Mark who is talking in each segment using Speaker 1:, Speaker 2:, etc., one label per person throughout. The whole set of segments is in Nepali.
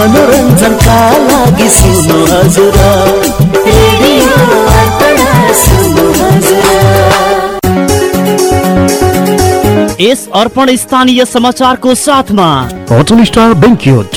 Speaker 1: मनोरञ्जनका लागि सुन्नु हजुर
Speaker 2: यस अर्पण स्थानीय समाचारको साथमा
Speaker 3: होटल स्टार बेङ्क्युट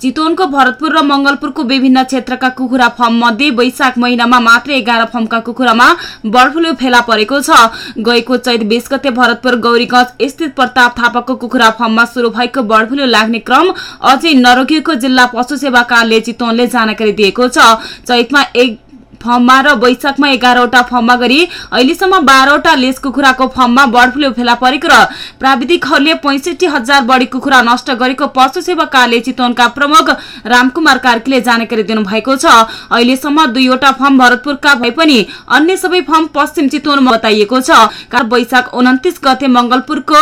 Speaker 4: चितवनको भरतपुर र मंगलपुरको विभिन्न क्षेत्रका कुखुरा फर्म मध्ये वैशाख महिनामा मात्रै एघार फर्मका कुखुरामा बर्ड फ्लू फेला परेको छ। गएको चैत बीस गते भरतपुर गौरीगंज स्थित प्रताप थापाको कुखुरा फर्ममा शुरू भएको बर्ड फ्लू लाग्ने क्रम अझै नरोकिएको जिल्ला पशु सेवा कार्यालय चितवनले जानकारी दिएको छ। चैतमा एक फर्ममा र वैशाखमा एघारवटा फर्ममा गरी अहिलेसम्म बाह्रवटा लेस कुखुराको फर्ममा बर्ड फ्लू फेला परेको र प्राविधिकहरूले पैंसठी हजार बढी कुखुरा नष्ट गरेको पशु सेवा कार्यालय चितवनका प्रमुख रामकुमार कार्कीले जानकारी दिनुभएको छ। अहिलेसम्म दुईवटा फर्म भरतपुरका भए पनि अन्य सबै फर्म पश्चिम चितवनमा बताइएको छ। वैशाख उन्तिस गते मंगलपुरको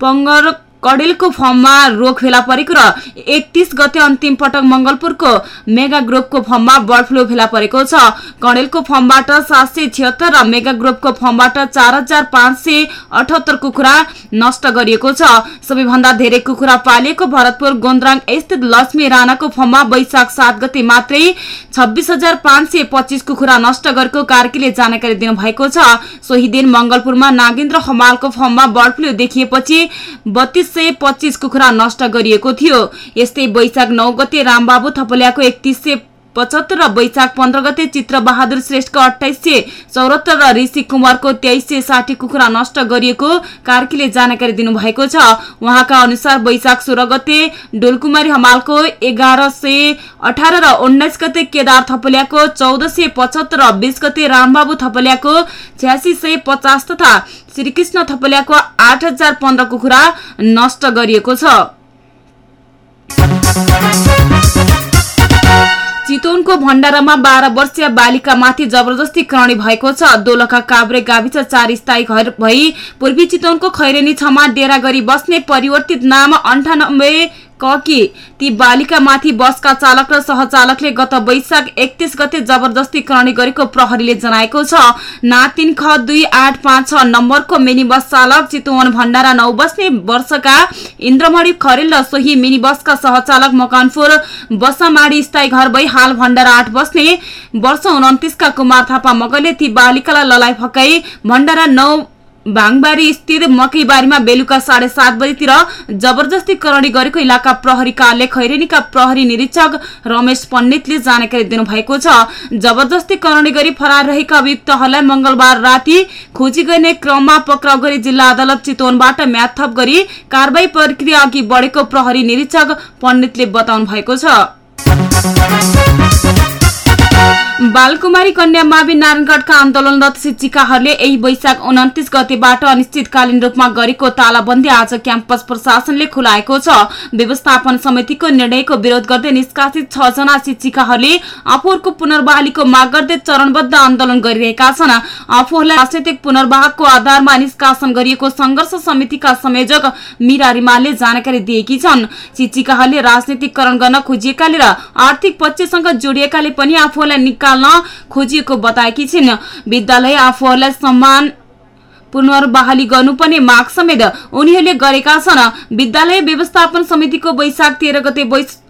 Speaker 4: पंगर कडेलको फर्ममा रोग फेला परेको र एकतीस गते अन्तिम पटक मंगलपुरको मेगा ग्रुपको फर्ममा बर्ड फ्लू फेला परेको छ। कडेलको फर्मबाट सात सय छिहत्तर र मेगा ग्रुपको फर्मबाट चार हजार पाँच सय अठहत्तर कुखुरा नष्ट गरिएको छ। सबैभन्दा धेरै कुखुरा पालिएको भरतपुर गोन्द्राङ स्थित लक्ष्मी राणाको फर्ममा वैशाख सात गते मात्रै छब्बिस हजार पाँच सय पच्चिस कुखुरा नष्ट गरेको कार्कीले जानकारी दिनुभएको छ। सोही दिन मंगलपुरमा नागेन्द्र हमालको फर्ममा बर्ड फ्लू देखिएपछि बत्तीस सय पच्चिस कुखुरा नष्ट गरिएको थियो। यस्तै वैशाख नौ गते रामबाबु थपलियाको एकतिस सय पचहत्तर र वैशाख पन्ध्र गते चित्र बहादुर श्रेष्ठको अठाइस सय चौरात्तर र ऋषि कुमारको तेइस सय साठी कुखुरा नष्ट गरिएको कार्कीले जानकारी दिनुभएको छ। उहाँका अनुसार वैशाख सोह्र गते डोलकुमारी हमालको एघार सय अठार र उन्नाइस गते केदार थपलियाको चौध सय पचहत्तर र बीस गते रामबाबु थपलियाको छ्यासी सय पचास तथा श्रीकृष्ण थपलियाको आठ हजार पन्ध्र कुखुरा नष्ट गरिएको छ। चितवनको भण्डारामा बाह्र वर्षीय बालिकामाथि जबरजस्ती करणी भएको छ। दोलखा काभ्रे गाविस चार स्थायी घर भई पूर्वी चितवनको खैरेनी छमा डेरा गरी बस्ने परिवर्तित नाम अन्ठानब्बे ककी ती बालिकामाथि बसका चालक र सहचालकले गत वैशाख एकतिस गते जबरजस्ती करणी गरेको प्रहरीले जनाएको छ। ना तीन ख दुई आठ पाँच छ नम्बरको मिनी बस चालक चितवन भण्डारा नौ बस्ने वर्षका इन्द्रमणि खरेल र सोही मिनी बसका सहचालक मकनपुर बसामाडी स्थायी घर भई हाल भण्डारा आठ बस्ने वर्ष उन्तिसका कुमार थापा मगरले ती बालिकालाई ललाइ फकाई भण्डारा नौ भाङबारी स्थित मकैबारीमा बेलुका साढे सात बजीतिर जबरजस्ती करणी गरेको इलाका प्रहरी कार्यालय खैरेनीका प्रहरी निरीक्षक रमेश पण्डितले जानकारी दिनुभएको छ। जबरजस्ती करणी गरी फरार रहेका अभियुक्तहरूलाई मंगलबार राति खोजी गर्ने क्रममा पक्राउ गरी जिल्ला अदालत चितवनबाट म्याद थप गरी कारवाही प्रक्रिया अघि बढेको प्रहरी निरीक्षक पण्डितले बताउनु भएको छ। बालकुमारी कन्या मावि नारायणगढका आन्दोलनरत शिक्षिकाहरूले यही वैशाख उन्तिस गतेबाट अनिश्चितकालीन रूपमा गरेको तालाबन्दी आज क्याम्पस प्रशासनले खुलाएको छ। व्यवस्थापन समितिको निर्णयको विरोध गर्दै निष्कासित छ जना शिक्षिकाहरूले आफूहरूको पुनर्बहालीको माग गर्दै चरणबद्ध आन्दोलन गरिरहेका छन्। आफूहरूलाई राजनैतिक पुनर्वाहको आधारमा निष्कासन गरिएको संघर्ष समितिका संयोजक मीरा रिमालले जानकारी दिएकी छन्। शिक्षिकाहरूले राजनीतिकरण गर्न खोजिएकाले र आर्थिक पक्षसँग जोडिएकाले पनि आफूहरूलाई निकाल्न खोजिएको बताएकी छिन्। विद्यालय आफूहरूलाई सम्मान पुनर्बहाली गर्नुपर्ने माग समेत उनीहरूले गरेका छन्। विद्यालय व्यवस्थापन समितिको वैशाख तेह्र गते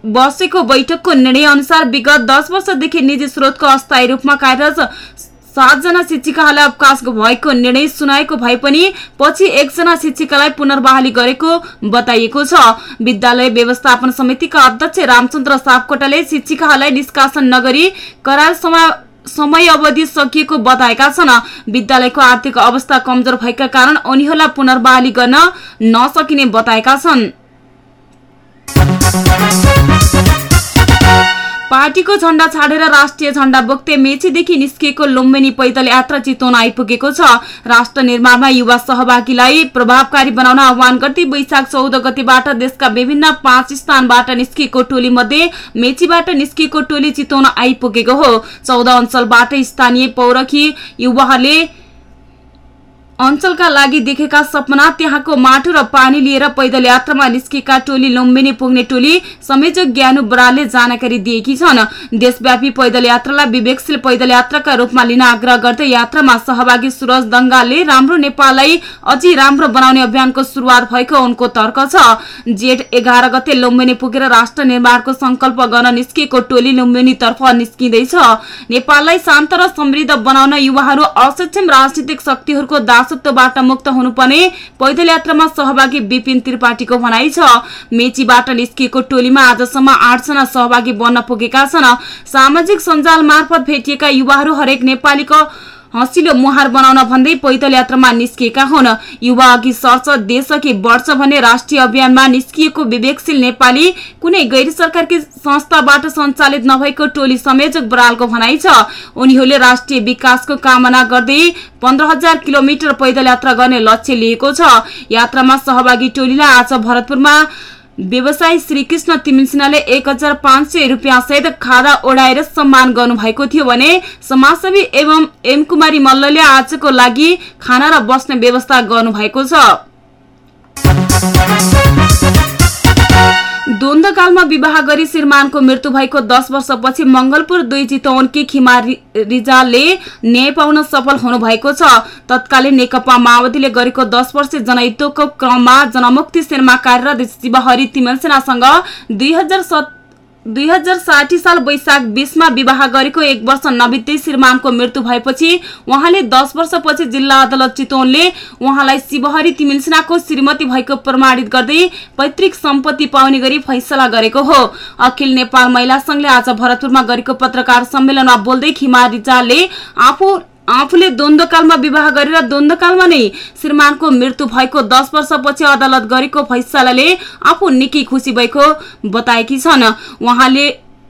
Speaker 4: बसेको बैठकको निर्णय अनुसार विगत दस वर्षदेखि निजी स्रोतको अस्थायी रूपमा कार्यरत सातजना शिक्षिकाहरूलाई अवकाश भएको निर्णय सुनाएको भए पनि पछि एकजना शिक्षिकालाई पुनर्बहाली गरेको बताइएको छ। विद्यालय व्यवस्थापन समितिका अध्यक्ष रामचन्द्र सापकोटाले शिक्षिकाहरूलाई निष्कासन नगरी करार समा समय अवधि सकिएको बताएका छन्। विद्यालयको आर्थिक अवस्था कमजोर भएका कारण उनीहरूलाई पुनर्बहाली गर्न नसकिने बताएका छन्। पार्टीको झण्डा छाडेर राष्ट्रिय झण्डा बोक्दै मेचीदेखि निस्किएको लुम्बिनी पैदल यात्रा चितवन आइपुगेको छ। राष्ट्र निर्माणमा युवा सहभागीलाई प्रभावकारी बनाउन आह्वान गर्दै वैशाख चौध गतिबाट देशका विभिन्न पाँच स्थानबाट निस्किएको टोली मध्ये मेचीबाट निस्किएको टोली चितवन आइपुगेको हो। चौध अञ्चलबाट स्थानीय पौरखी युवाहरूले अञ्चलका लागि देखेका सपना त्यहाँको माटो र पानी लिएर पैदल यात्रामा निस्केका टोली लुम्बिनी पुग्ने टोली संयोजक ज्ञानु बरालले जानकारी दिएकी छन्। देशव्यापी पैदल यात्रालाई विवेकशील पैदल यात्राका रूपमा लिन आग्रह गर्दै यात्रामा सहभागी सुरज दङ्गालले राम्रो नेपाललाई अझै राम्रो बनाउने अभियानको शुरूआत भएको उनको तर्क छ। जेठ एघार गते लुम्बिनी पुगेर राष्ट्र निर्माणको संकल्प गर्न निस्किएको टोली लुम्बिनीतर्फ निस्किँदैछ। नेपाललाई शान्त र समृद्ध बनाउन युवाहरू असक्षम राजनीतिक शक्तिहरूको दास दासत्वबाट मुक्त हुनुपर्ने पैदल यात्रामा सहभागी विपिन त्रिपाठीको भनाइ छ। मेचीबाट निस्किएको टोलीमा आजसम्म आठजना सहभागी बन्न पुगेका छन्। सामाजिक सञ्जाल मार्फत भेटिएका युवाहरू हरेक नेपालीको हँसिलो मुहार बनाउन भन्दै पैदल यात्रामा निस्किएका हुन्। युवा अघि सर्छ देश अघि बढ्छ भन्ने राष्ट्रिय अभियानमा निस्किएको विवेकशील नेपाली कुनै गैर सरकारी संस्थाबाट सञ्चालित नभएको टोली संयोजक बरालको भनाइ छ। उनीहरूले राष्ट्रिय विकासको कामना गर्दै पन्ध्र हजार किलोमिटर पैदल यात्रा गर्ने लक्ष्य लिएको छ। यात्रामा सहभागी टोलीलाई आज भरतपुरमा व्यवसायी श्रीकृष्ण तिमिल एक हजार पाँच सय रुपियाँ सहित खादा ओढाएर सम्मान गर्नुभएको थियो भने समाजसेवी एवं एम कुमारी मल्लले आजको लागि खाना र बस्ने व्यवस्था गर्नुभएको छ। द्वन्दकालमा विवाह गरी श्रीमानको मृत्यु भएको दस वर्षपछि मंगलपुर दुई चितवनकी खिमा रिजालले न्याय पाउन सफल हुनुभएको छ। तत्कालीन नेकपा माओवादीले गरेको दस वर्ष जनयुद्धको क्रममा जनमुक्ति सेनमा कार्यरत शिवहरी तिमेलसेनासँग दुई दुई हजार साठी साल वैशाख बीसमा विवाह गरेको एक वर्ष नबित्दै श्रीमानको मृत्यु भएपछि उहाँले दस वर्षपछि जिल्ला अदालत चितवनले उहाँलाई शिवहरी तिमिलसिनाको श्रीमती भएको प्रमाणित गर्दै पैतृक सम्पत्ति पाउने गरी फैसला गरेको हो। अखिल नेपाल महिला संघले आज भरतपुरमा गरेको पत्रकार सम्मेलनमा बोल्दै खिमा रिजालले आफू आफूले द्वन्द्वकालमा विवाह गरेर द्वन्द्वकालमा नै श्रीमानको मृत्यु भएको दस वर्षपछि अदालत गरेको फैसलाले आफू निकै खुसी भएको बताएकी छन्। उहाँले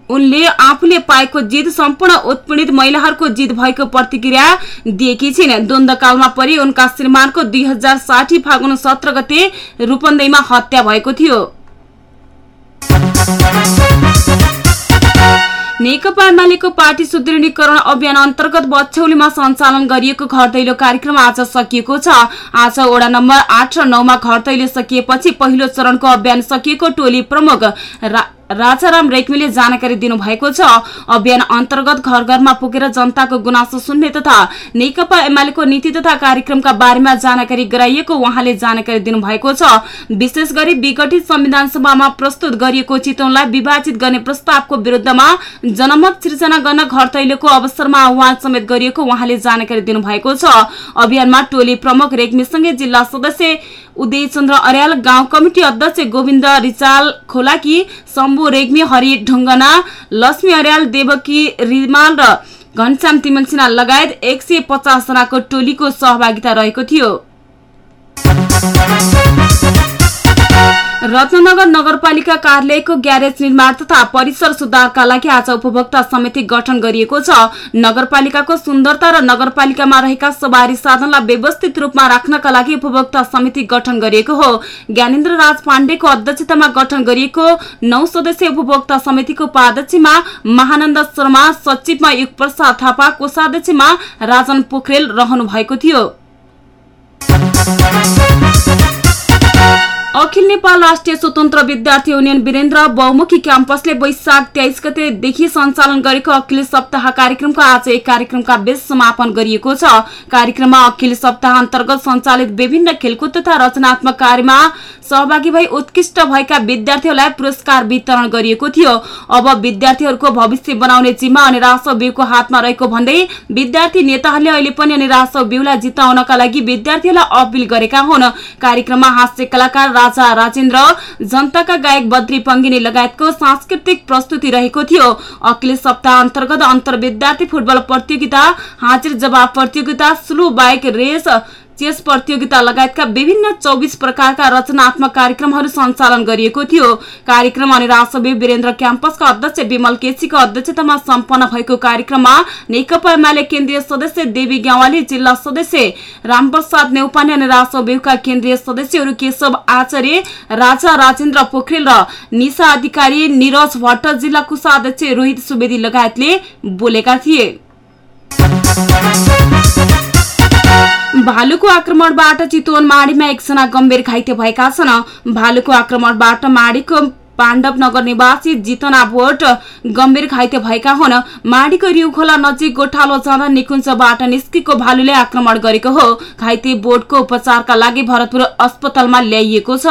Speaker 4: उनले आफूले पाएको जित सम्पूर्ण उत्पीडित महिलाहरूको जित भएको प्रतिक्रिया दिएकी छिन्। द्वन्द्वकालमा परि उनका श्रीमानको दुई हजार साठी फागुन सत्र गते रूपन्देहीमा हत्या भएको थियो। नेकपा एमालेको पार्टी सुदृढीकरण अभियान अन्तर्गत बछौलीमा सञ्चालन गरिएको घर दैलो कार्यक्रम आज सकिएको छ। आज वडा नम्बर आठ र नौमा घर दैलो सकिएपछि पहिलो चरणको अभियान सकिएको टोली प्रमुख राजाराम रेग्मीले जानकारी दिनुभएको छ अभियान अन्तर्गत घर घरमा पुगेर जनताको गुनासो सुन्ने तथा नेकपा एमालेको नीति तथा कार्यक्रमका बारेमा जानकारी गराइएको उहाँले जानकारी दिनुभएको छ। विशेष गरी विघटित संविधान सभामा प्रस्तुत गरिएको चितवनलाई विभाजित गर्ने प्रस्तावको विरुद्धमा जनमत सिर्जना गर्न घर तैलोको अवसरमा आह्वान समेत गरिएको उहाँले जानकारी दिनुभएको छ। अभियानमा टोली प्रमुख रेग्मीसँगै जिल्ला सदस्य उदय चन्द्र अर्याल गाउँ कमिटी अध्यक्ष गोविन्द रिचाल खोलाकी शम्भु रेग्मी हरि ढुङ्गना लक्ष्मी अर्याल देवकी रिमाल र घनश्याम तिमल लगायत एक सय पचास जनाको टोलीको सहभागिता रहेको थियो। रत्नगर नगरपालिका कार्यालयको ग्यारेज निर्माण तथा परिसर सुधारका लागि आज उपभोक्ता समिति गठन गरिएको छ। नगरपालिकाको सुन्दरता र नगरपालिकामा रहेका सवारी साधनलाई व्यवस्थित रूपमा राख्नका लागि उपभोक्ता समिति गठन गरिएको हो। ज्ञानेन्द्र राज पाण्डेको अध्यक्षतामा गठन गरिएको नौ सदस्यीय उपभोक्ता समितिको उपाध्यक्षमा महानन्द शर्मा सचिवमा युग प्रसाद थापा कोषाध्यक्षमा राजन पोखरेल रहनु भएको थियो। अखिल नेपाल राष्ट्रिय स्वतन्त्र विद्यार्थी युनियन वीरेन्द्र बहुमुखी क्याम्पसले वैशाख तेइस गतेदेखि सञ्चालन गरेको अखिल सप्ताह कार्यक्रमको आज एक कार्यक्रमका बीच समापन गरिएको छ। कार्यक्रममा अखिल सप्ताह अन्तर्गत सञ्चालित विभिन्न खेलकुद तथा रचनात्मक कार्यमा सहभागी भई उत्कृष्ट भएका विद्यार्थीहरूलाई पुरस्कार वितरण गरिएको थियो। अब विद्यार्थीहरूको भविष्य बनाउने जिम्मा अनिराश बिउको हातमा रहेको भन्दै विद्यार्थी नेताहरूले अहिले पनि अनिराश बिउलाई जिताउनका लागि विद्यार्थीहरूलाई अपिल गरेका हुन्। कार्यक्रममा हास्य कलाकार राजा राजेन्द्र जनताका गायक बद्री पङ्गिनी लगायतको सांस्कृतिक प्रस्तुति रहेको थियो। अखिल सप्ताह अन्तर्गत अन्तर विद्यार्थी फुटबल प्रतियोगिता हाजिर जवाब प्रतियोगिता स्लु बाइक रेस चेस प्रतियोगिता लगायतका विभिन्न चौबिस प्रकारका रचनात्मक कार्यक्रमहरू सञ्चालन गरिएको थियो। कार्यक्रम अनि राष्ट्रवीय वीरेन्द्र क्याम्पसका अध्यक्ष विमल केसीको अध्यक्षतामा सम्पन्न भएको कार्यक्रममा नेकपा एमाले केन्द्रीय सदस्य देवी ग्यावाली जिल्ला सदस्य रामप्रसाद नेउपाने अनि राष्ट्रवीयका केन्द्रीय सदस्यहरू केशव आचार्य राजा राजेन्द्र पोखरेल र निशा अधिकारी निरज भट्ट जिल्ला कुशाध्यक्ष रोहित सुवेदी लगायतले बोलेका थिए। भालुको आक्रमणबाट चितवन माडीमा एकजना गम्भीर घाइते भएका छन्। भालुको आक्रमणबाट माडीको पाण्डव नगर निवासी जितना भोट गम्भीर घाइते भएका हुन्। माडीको रिउखोला नजिक गोठालो जाँदा निकुञ्जबाट निस्केको भालुले आक्रमण गरेको हो। घाइते बोटको उपचारका लागि भरतपुर अस्पतालमा ल्याइएको छ।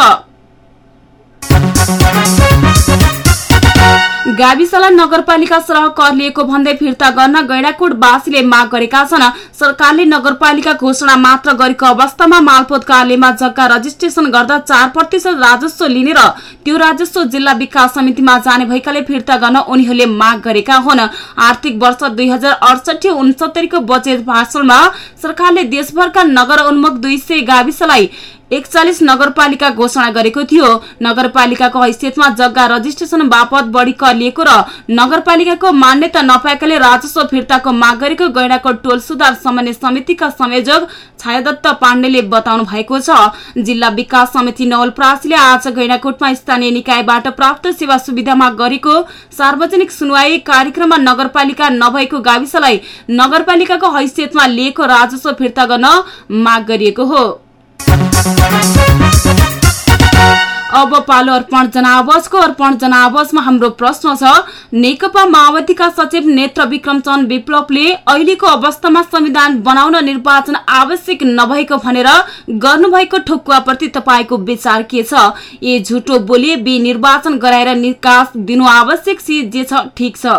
Speaker 4: गाविसलाई नगरपालिका सरह कर लिएको भन्दै फिर्ता गर्न गैडाकोटवासीले माग गरेका छन्। सरकारले नगरपालिका घोषणा मात्र गरेको अवस्थामा मालपोत कार्यालयमा जग्गा रजिस्ट्रेसन गर्दा चार प्रतिशत राजस्व लिने र त्यो राजस्व जिल्ला विकास समितिमा जाने भएकाले फिर्ता गर्न उनीहरूले माग गरेका हुन्। आर्थिक वर्ष दुई हजार अडसठी उनसत्तरीको बजेट भाषणमा सरकारले देशभरका नगर उन्मुख दुई सय गाविसलाई एकचालिस नगरपालिका घोषणा गरेको थियो। नगरपालिकाको हैसियतमा जग्गा रजिस्ट्रेसन बापत बढी कर लिएको र नगरपालिकाको मान्यता नपाएकाले राजस्व फिर्ताको माग गरेको गैडाको टोल सुधार समन्वय समितिका संयोजक छायादत्त पाण्डेले बताउनु भएको छ। जिल्ला विकास समिति नवलप्रासीले आज गैडाकोटमा स्थानीय निकायबाट प्राप्त सेवा सुविधामा गरेको। सार्वजनिक सुनवाई कार्यक्रममा नगरपालिका नभएको गाविसलाई नगरपालिकाको हैसियतमा लिएको राजस्व फिर्ता गर्न माग गरिएको हो। अब पालो अर्पण जनावजको अर्पण जनावजमा हाम्रो प्रश्न छ नेकपा माओवादीका सचिव नेत्र विक्रम चन्द विप्लवले अहिलेको अवस्थामा संविधान बनाउन निर्वाचन आवश्यक नभएको भनेर गर्नुभएको ठोकुवाप्रति तपाईँको विचार के छ? ए झुटो बोले बी निर्वाचन गराएर निकास दिनु आवश्यक सी जे छ ठिक छ।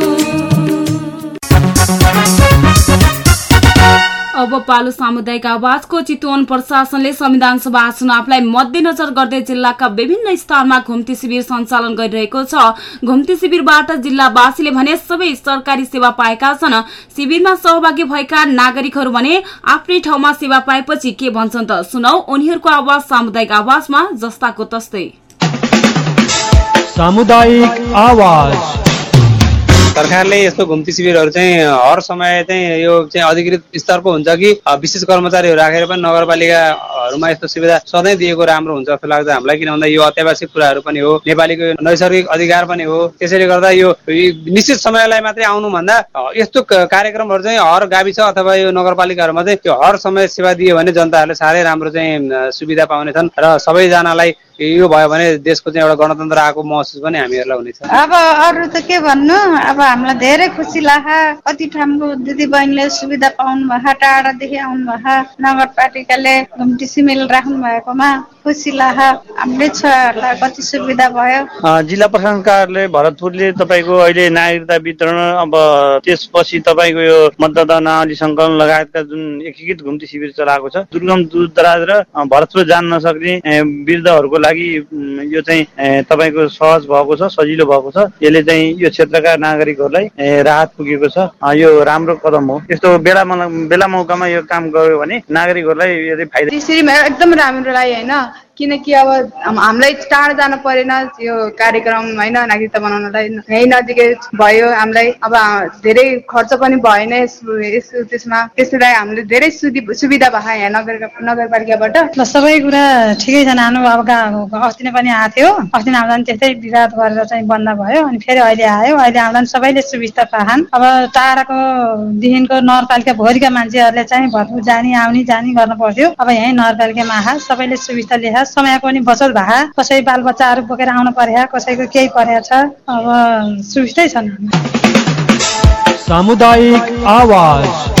Speaker 4: अब पालो सामुदायिक आवाजको चितवन प्रशासनले संविधान सभा चुनावलाई मध्यनजर गर्दै जिल्लाका विभिन्न स्थानमा घुम्ती शिविर सञ्चालन गरिरहेको छ। घुम्ती शिविरबाट जिल्लावासीले भने सबै सरकारी सेवा पाएका छन्। शिविरमा सहभागी भएका नागरिकहरू भने आफ्नै ठाउँमा सेवा पाएपछि के भन्छन् त सुनौ। उनीहरूको आवाज सामुदायिक आवाजमा जस्ताको तस्तै।
Speaker 5: सामुदायिक आवाज।
Speaker 6: सरकारले यस्तो घुम्ती शिविरहरू चाहिँ हर समय चाहिँ यो चाहिँ अधिकृत स्तरको हुन्छ कि विशेष कर्मचारीहरू राखेर पनि नगरपालिकाहरूमा यस्तो सुविधा सधैँ दिएको राम्रो हुन्छ जस्तो लाग्छ हामीलाई किन भन्दा यो अत्यावश्यक कुराहरू पनि हो। नेपालीको नैसर्गिक अधिकार पनि हो। त्यसैले गर्दा यो निश्चित समयलाई मात्रै आउनुभन्दा यस्तो कार्यक्रमहरू चाहिँ हर गाविस अथवा यो नगरपालिकाहरूमा चाहिँ त्यो हर समय सेवा दियो भने जनताहरूले साह्रै राम्रो चाहिँ सुविधा पाउनेछन्। र सबैजनालाई यो भयो भने देशको चाहिँ एउटा गणतन्त्र आएको महसुस पनि हामीहरूलाई हुनेछ।
Speaker 7: अब अरू त के भन्नु? अब हामीलाई धेरै खुसी लाग्छ कति ठाउँको दिदी बहिनीले सुविधा पाउनु भएको टाढादेखि आउनु भएको नगरपालिकाले घुम्टी सिमेल राख्नु भएकोमा खुसी लाग्छ हाम्रै छोराहरूलाई कति सुविधा भयो?
Speaker 8: जिल्ला प्रशासन कार्यालय भरतपुरले तपाईँको अहिले नागरिकता वितरण अब त्यसपछि तपाईँको यो मतदानावली सङ्कलन लगायतका जुन एकीकृत घुम्ती शिविर चलाएको छ दुर्गम दूर दराज र भरतपुर जान नसक्ने वृद्धहरूको लागि यो चाहिँ तपाईँको सहज भएको छ सजिलो भएको छ। यसले चाहिँ यो क्षेत्रका नागरिकहरूलाई राहत पुगेको छ। यो राम्रो कदम हो। यस्तो बेला बेला मौकामा यो काम गर्यो भने नागरिकहरूलाई यसले फाइदा
Speaker 9: त्यसरी एकदम राम्रो लाग्यो होइन? किनकि अब हाम- हामीलाई टाढा जानु परेन यो कार्यक्रम होइन नागरिकता बनाउनलाई यहीँ नजिकै भयो हामीलाई। अब धेरै खर्च पनि भएन यस यस- त्यसमा। त्यसलाई हामीले धेरै सुविधा भयो यहाँ नगर नगरपालिकाबाट।
Speaker 7: सबै कुरा ठिकै छ नानु अब अस्ति नै पनि आएको थियो। अस्ति नै आउँदा पनि त्यस्तै विवाद गरेर चाहिँ बन्द भयो अनि फेरि अहिले आयो। अहिले आउँदा सबैले सुविस्ता पाखान् अब टाढाको देखिको नगरपालिका भोलिका मान्छेहरूले चाहिँ भरपुर जाने आउने जाने गर्न पर्थ्यो। अब यहीँ नगरपालिकामा आहा सबैले सुविस्ता ल्याए समयको पनि बचत भए कसै बालबच्चाहरू बोकेर आउनु पर्यो कसैको केही परेको छ अब सुविस्तै छन्।
Speaker 5: सामुदायिक आवाज।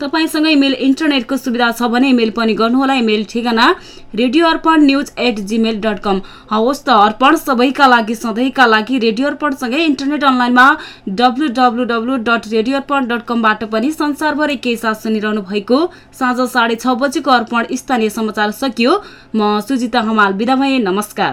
Speaker 4: तपाईँसँग इमेल इन्टरनेटको सुविधा छ भने इमेल पनि गर्नुहोला। इमेल ठेगाना radio Arpan news at Gmail dot com हवस् त अर्पण सबैका लागि सधैँका लागि रेडियो अर्पणसँगै इन्टरनेट अनलाइनमा W W W dot radio Arpan dot कमबाट पनि संसारभरि केही साथ सुनिरहनु भएको साँझ साढे छ बजेको अर्पण स्थानीय समाचार सकियो। म सुजिता हमाल बिदा भएँ नमस्कार।